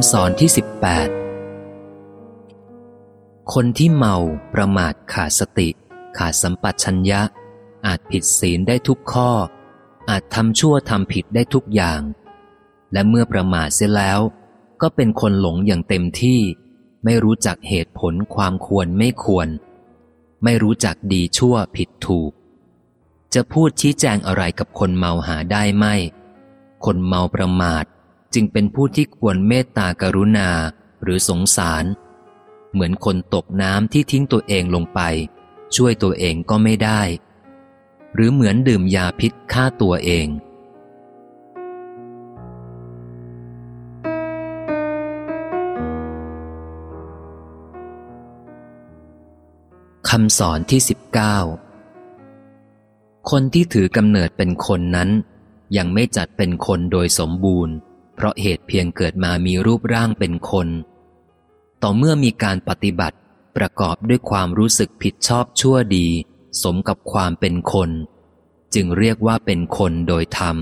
ำสอนที่สิบแปดคนที่เมาประมาทขาดสติ ขาดสัมปชัญญะ อาจผิดศีลได้ทุกข้อ อาจทำชั่วทำผิดได้ทุกอย่าง และเมื่อประมาทเสียแล้ว ก็เป็นคนหลงอย่างเต็มที่ ไม่รู้จักเหตุผลความควรไม่ควร ไม่รู้จักดีชั่วผิดถูก จะพูดชี้แจงอะไรกับคนเมาหาได้ไม่ คนเมาประมาท จึงเป็นผู้ที่ควรเมตตากรุณาหรือสงสาร เหมือนคนตกน้ำที่ทิ้งตัวเองลงไป ช่วยตัวเองก็ไม่ได้ หรือเหมือนดื่มยาพิษฆ่าตัวเองคำสอนที่สิบเก้าคนที่ถือกำเนิดเป็นคนนั้น ยังไม่จัดเป็นคนโดยสมบูรณ์ เพราะเหตุเพียงเกิดมามีรูปร่างเป็นคน ต่อเมื่อมีการปฏิบัติประกอบด้วยความรู้สึกผิดชอบชั่วดี สมกับความเป็นคน จึงเรียกว่าเป็นคนโดยธรรม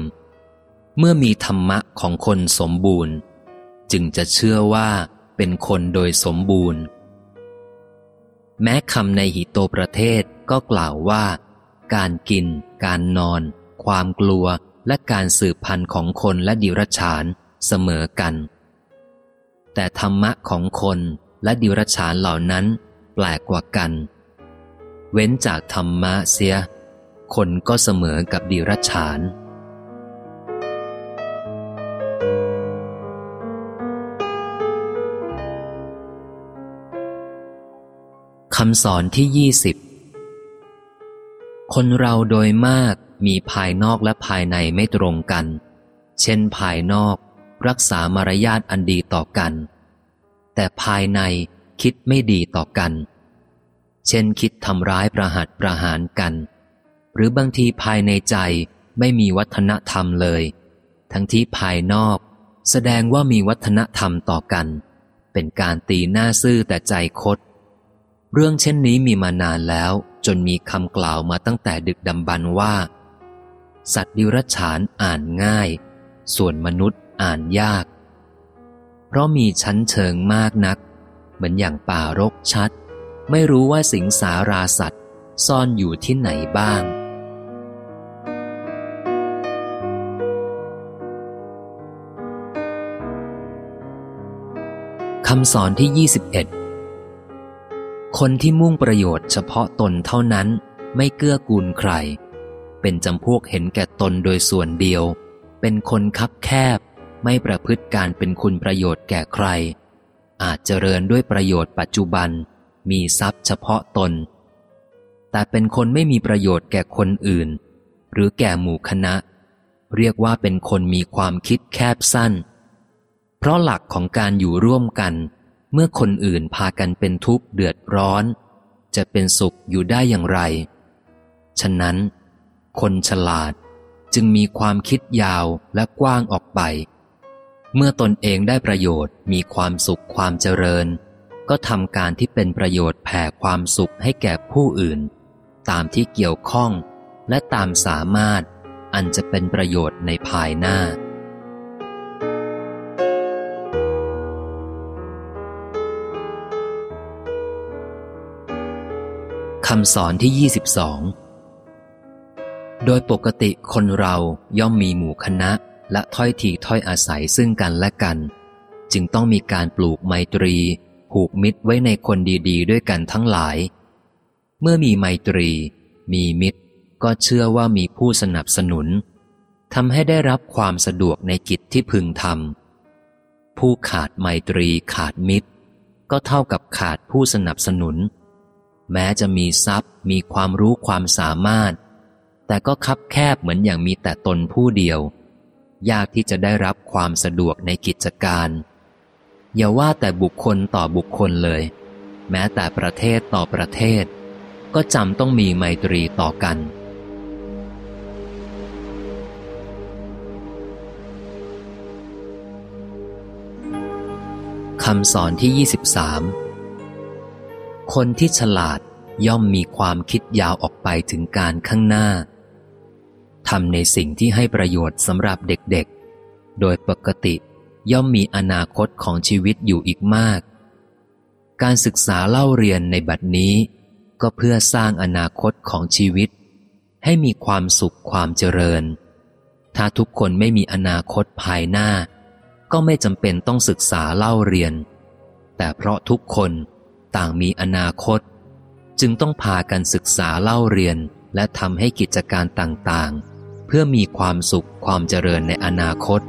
เมื่อมีธรรมะของคนสมบูรณ์ จึงจะเชื่อว่าเป็นคนโดยสมบูรณ์ แม้คำในหิโตประเทศก็กล่าวว่า การกิน การนอน ความกลัวและการสืบพันธุ์ของคนและดิรชาน เสมอกัน แต่ธรรมะของคนและดิรชานเหล่านั้นแปลกกว่ากัน เว้นจากธรรมะเสีย คนก็เสมอกับดิรชานคำสอนที่ยี่สิบคนเราโดยมากมีภายนอกและภายในไม่ตรงกัน เช่นภายนอก รักษามารยาทอันดีต่อกัน แต่ภายในคิดไม่ดีต่อกัน เช่นคิดทำร้ายประหัตประหารกัน หรือบางทีภายในใจไม่มีวัฒนธรรมเลย ทั้งที่ภายนอก แสดงว่ามีวัฒนธรรมต่อกัน เป็นการตีหน้าซื่อแต่ใจคดเรื่องเช่นนี้มีมานานแล้วจนมีคำกล่าวมาตั้งแต่ดึกดำบรรว่า สัตว์ดิรัจฉานอ่านง่าย ส่วนมนุษย์ อ่านยาก เพราะมีชั้นเชิงมากนัก เหมือนอย่างป่ารกชัด ไม่รู้ว่าสิงสาราสัตว์ ซ่อนอยู่ที่ไหนบ้างคำสอนที่ 21 คนที่มุ่งประโยชน์เฉพาะตนเท่านั้นไม่เกื้อกูลใคร เป็นจำพวกเห็นแก่ตนโดยส่วนเดียว เป็นคนคับแคบ ไม่ประพฤติการเป็นคุณประโยชน์แก่ใคร อาจเจริญด้วยประโยชน์ปัจจุบัน มีทรัพย์เฉพาะตน แต่เป็นคนไม่มีประโยชน์แก่คนอื่น หรือแก่หมู่คณะ เรียกว่าเป็นคนมีความคิดแคบสั้น เพราะหลักของการอยู่ร่วมกัน เมื่อคนอื่นพากันเป็นทุกข์เดือดร้อน จะเป็นสุขอยู่ได้อย่างไร ฉะนั้น คนฉลาดจึงมีความคิดยาวและกว้างออกไป เมื่อตนเองได้ประโยชน์มีความสุขความเจริญ ก็ทำการที่เป็นประโยชน์แผ่ความสุขให้แก่ผู้อื่น ตามที่เกี่ยวข้องและตามสามารถ อันจะเป็นประโยชน์ในภายหน้า คำสอนที่ 22 โดยปกติคนเราย่อมมีหมู่คณะ และถ้อยทีถ้อยอาศัยซึ่งกันและกัน จึงต้องมีการปลูกไมตรี ผูกมิตรไว้ในคนดีๆ ด้วยกันทั้งหลาย เมื่อมีไมตรี มีมิตร ก็เชื่อว่ามีผู้สนับสนุนทำให้ได้รับความสะดวกในกิจที่พึงทำผู้ขาดไมตรีขาดมิตร ก็เท่ากับขาดผู้สนับสนุน แม้จะมีทรัพย์มีความรู้ความสามารถ แต่ก็คับแคบเหมือนอย่างมีแต่ตนผู้เดียว ยากที่จะได้รับความสะดวกในกิจการ อย่าว่าแต่บุคคลต่อบุคคลเลย แม้แต่ประเทศต่อประเทศ ก็จำต้องมีไมตรีต่อกัน คำสอนที่ 23 คนที่ฉลาดย่อมมีความคิดยาวออกไปถึงการข้างหน้า ทำในสิ่งที่ให้ประโยชน์สำหรับเด็กๆ โดยปกติย่อมมีอนาคตของชีวิตอยู่อีกมาก การศึกษาเล่าเรียนในบัดนี้ ก็เพื่อสร้างอนาคตของชีวิต ให้มีความสุขความเจริญ ถ้าทุกคนไม่มีอนาคตภายหน้า ก็ไม่จำเป็นต้องศึกษาเล่าเรียน แต่เพราะทุกคนต่างมีอนาคต จึงต้องพากันศึกษาเล่าเรียนและทำให้กิจการต่างๆ เพื่อมีความสุขความเจริญในอนาคต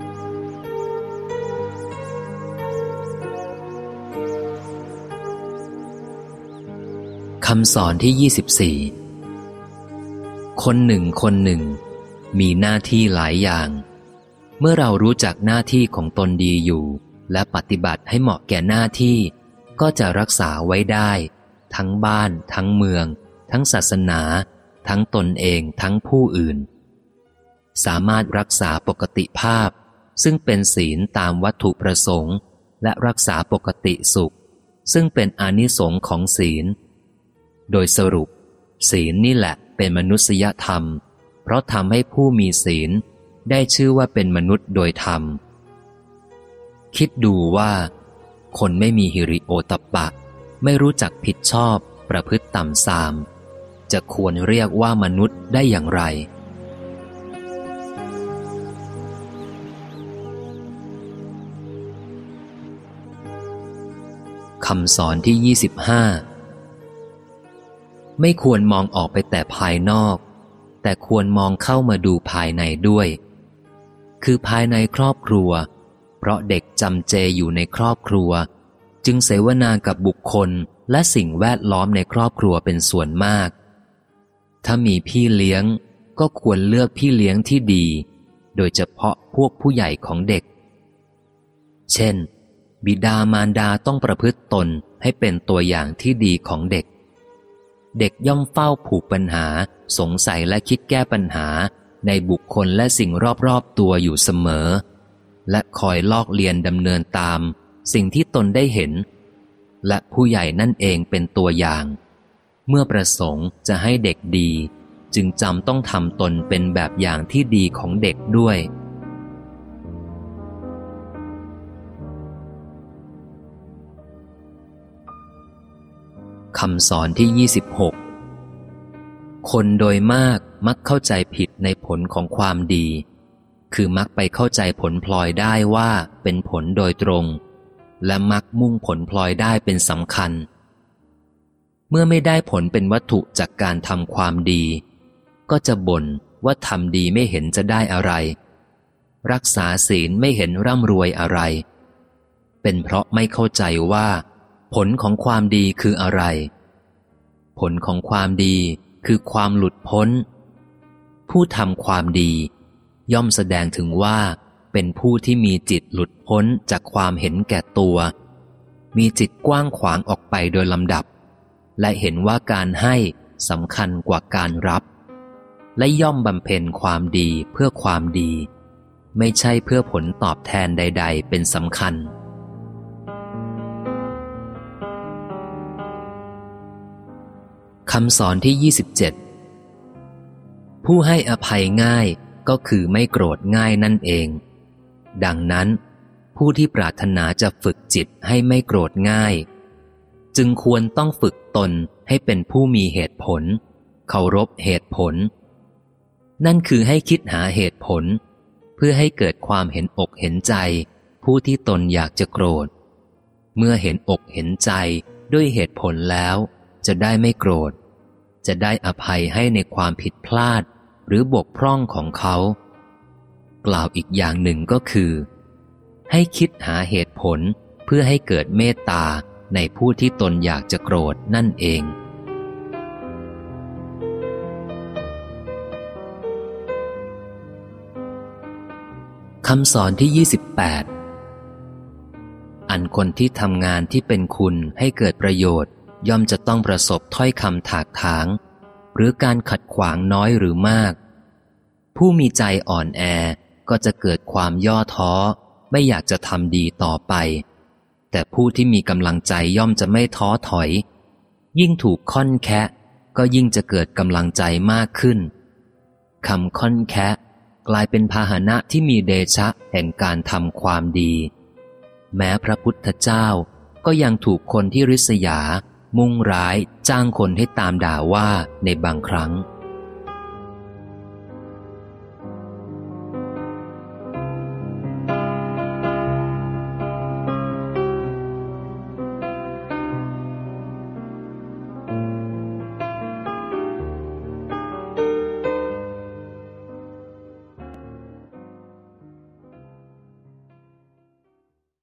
คำสอนที่ 24 คนหนึ่งคนหนึ่ง มีหน้าที่หลายอย่าง เมื่อเรารู้จักหน้าที่ของตนดีอยู่ และปฏิบัติให้เหมาะแก่หน้าที่ ก็จะรักษาไว้ได้ ทั้งบ้าน ทั้งเมือง ทั้งศาสนา ทั้งตนเองทั้งผู้อื่น สามารถรักษาปกติภาพ ซึ่งเป็นศีลตามวัตถุประสงค์ และรักษาปกติสุข ซึ่งเป็นอนิสงค์ของศีล โดยสรุป ศีลนี่แหละเป็นมนุษยธรรม เพราะทำให้ผู้มีศีลได้ชื่อว่าเป็นมนุษย์โดยธรรม คิดดูว่า คนไม่มีฮิริโอตปะ ไม่รู้จักผิดชอบประพฤติต่ำทราม จะควรเรียกว่ามนุษย์ได้อย่างไร คำสอนที่ 25 ไม่ควรมองออกไปแต่ภายนอก แต่ควรมองเข้ามาดูภายในด้วย คือภายในครอบครัว เพราะเด็กจำเจอยู่ในครอบครัว จึงเสวนากับบุคคลและสิ่งแวดล้อมในครอบครัวเป็นส่วนมาก ถ้ามีพี่เลี้ยงก็ควรเลือกพี่เลี้ยงที่ดี โดยเฉพาะพวกผู้ใหญ่ของเด็ก เช่น บิดามารดาต้องประพฤติตนให้เป็นตัวอย่างที่ดีของเด็ก เด็กย่อมเฝ้าผูกปัญหา สงสัยและคิดแก้ปัญหาในบุคคลและสิ่งรอบๆตัวอยู่เสมอ และคอยลอกเลียนดำเนินตาม สิ่งที่ตนได้เห็น และผู้ใหญ่นั่นเองเป็นตัวอย่าง เมื่อประสงค์จะให้เด็กดี จึงจำต้องทำตนเป็นแบบอย่างที่ดีของเด็กด้วย คำสอนที่ 26 คนโดยมากมักเข้าใจผิดในผลของความดี คือมักไปเข้าใจผลพลอยได้ว่าเป็นผลโดยตรง และมักมุ่งผลพลอยได้เป็นสำคัญ เมื่อไม่ได้ผลเป็นวัตถุจากการทำความดี ก็จะบ่นว่าทำดีไม่เห็นจะได้อะไร รักษาศีลไม่เห็นร่ำรวยอะไร เป็นเพราะไม่เข้าใจว่า ผลของความดีคืออะไร ผลของความดีคือความหลุดพ้น ผู้ทำความดี ย่อมแสดงถึงว่า เป็นผู้ที่มีจิตหลุดพ้นจากความเห็นแก่ตัว มีจิตกว้างขวางออกไปโดยลำดับ และเห็นว่าการให้สำคัญกว่าการรับ และย่อมบำเพ็ญความดีเพื่อความดี ไม่ใช่เพื่อผลตอบแทนใด ๆ เป็นสำคัญ คำสอนที่ 27 ผู้ให้อภัยง่ายก็คือไม่โกรธง่ายนั่นเอง ดังนั้น ผู้ที่ปรารถนาจะฝึกจิตให้ไม่โกรธง่าย จึงควรต้องฝึกตนให้เป็นผู้มีเหตุผล เคารพเหตุผล นั่นคือให้คิดหาเหตุผล เพื่อให้เกิดความเห็นอกเห็นใจ ผู้ที่ตนอยากจะโกรธ เมื่อเห็นอกเห็นใจด้วยเหตุผลแล้วจะได้ไม่โกรธ จะได้อภัยให้ในความผิดพลาดหรือบกพร่องของเขา กล่าวอีกอย่างหนึ่งก็คือ ให้คิดหาเหตุผลเพื่อให้เกิดเมตตาในผู้ที่ตนอยากจะโกรธนั่นเอง คำสอนที่ 28 อันคนที่ทำงานที่เป็นคุณให้เกิดประโยชน์ ย่อมจะต้องประสบถ้อยคำถากถาง หรือการขัดขวางน้อยหรือมาก ผู้มีใจอ่อนแอก็จะเกิดความย่อท้อ ไม่อยากจะทำดีต่อไป แต่ผู้ที่มีกำลังใจย่อมจะไม่ท้อถอย ยิ่งถูกค่อนแคะก็ยิ่งจะเกิดกำลังใจมากขึ้นคำค่อนแคะกลายเป็นพาหนะที่มีเดชะแห่งการทำความดี แม้พระพุทธเจ้าก็ยังถูกคนที่ริษยา มุ่งร้ายจ้างคนให้ตามด่าว่าในบางครั้ง